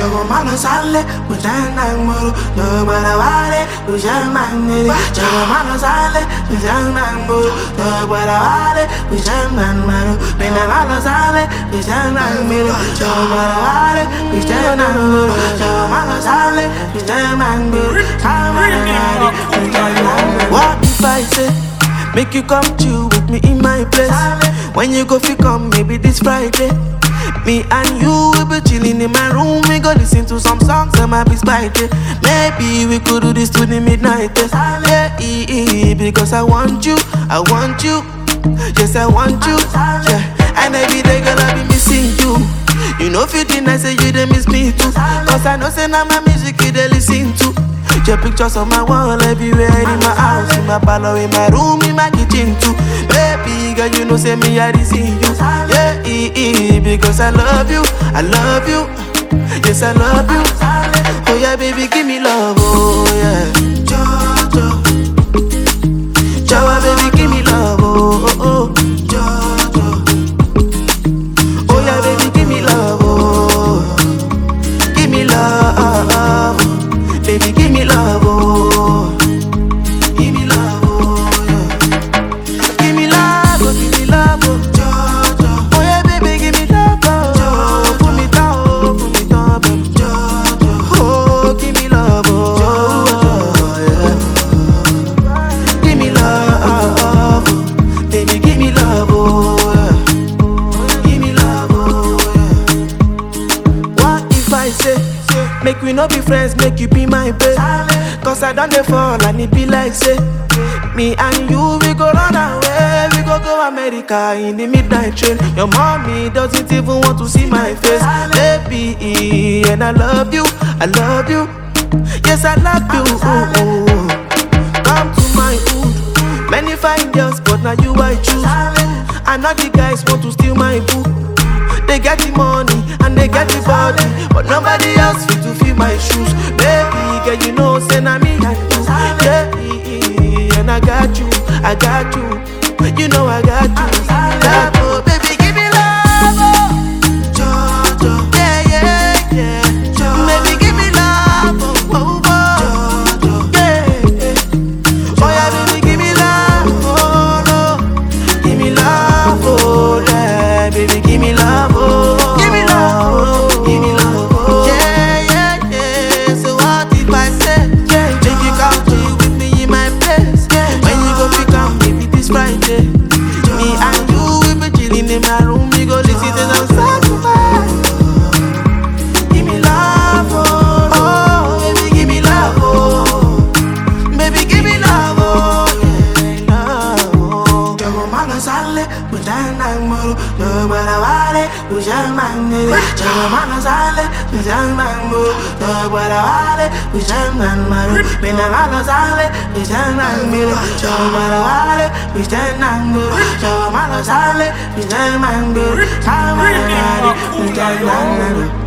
Jogo malo sale, mujana muru Dobara wale, mujana muru Jogo malo sale, mujana muru Dobara wale, mujana muru Bina malo sale, mujana muru Dobara wale, mujana muru Jogo malo sale, mujana muru Kamara wale, mujana muru What if I say Make you come chill with me in my place? When you go fi come maybe this Friday me and you will be chilling in my room. We go listen to some songs and might be spicy. Maybe we could do this to the midnight. Yes, yeah, because I want you, I want you. Yes, I want you. Yeah, and every day gonna be missing you. You know, fitting, I say you they miss me too. Cause I know, say now my music you they listen to. Your pictures on my wall everywhere in my house, in my parlor, in my room, in my kitchen too. Baby girl, you know say me I see you. Yeah, eh, eh, because I love you, I love you. Yes, I love you. Oh yeah, baby, give me love, we no be friends, make you be my babe? Cause I done the fall and it be like say, me and you, we go run away, we go go America in the midnight train. Your mommy doesn't even want to see my face, baby, and I love you, I love you, yes I love you. Ooh, ooh. Come to my hood, many fine girls, but now you I choose. And all the guys want to steal my boo. They get the money and they get the body, but nobody else fit to fill my shoes. Baby, girl, you know, say na me and you. Yeah, and I got you, I got you. You know I got you. Mujana muru, dobara wale, mujana muru. Jogo malo sale, mujana muru, dobara wale, mujana muru. Bina malo sale, mujana muru, dobara wale, mujana muru. Jogo malo sale, mujana muru, kamara wale, mujana muru.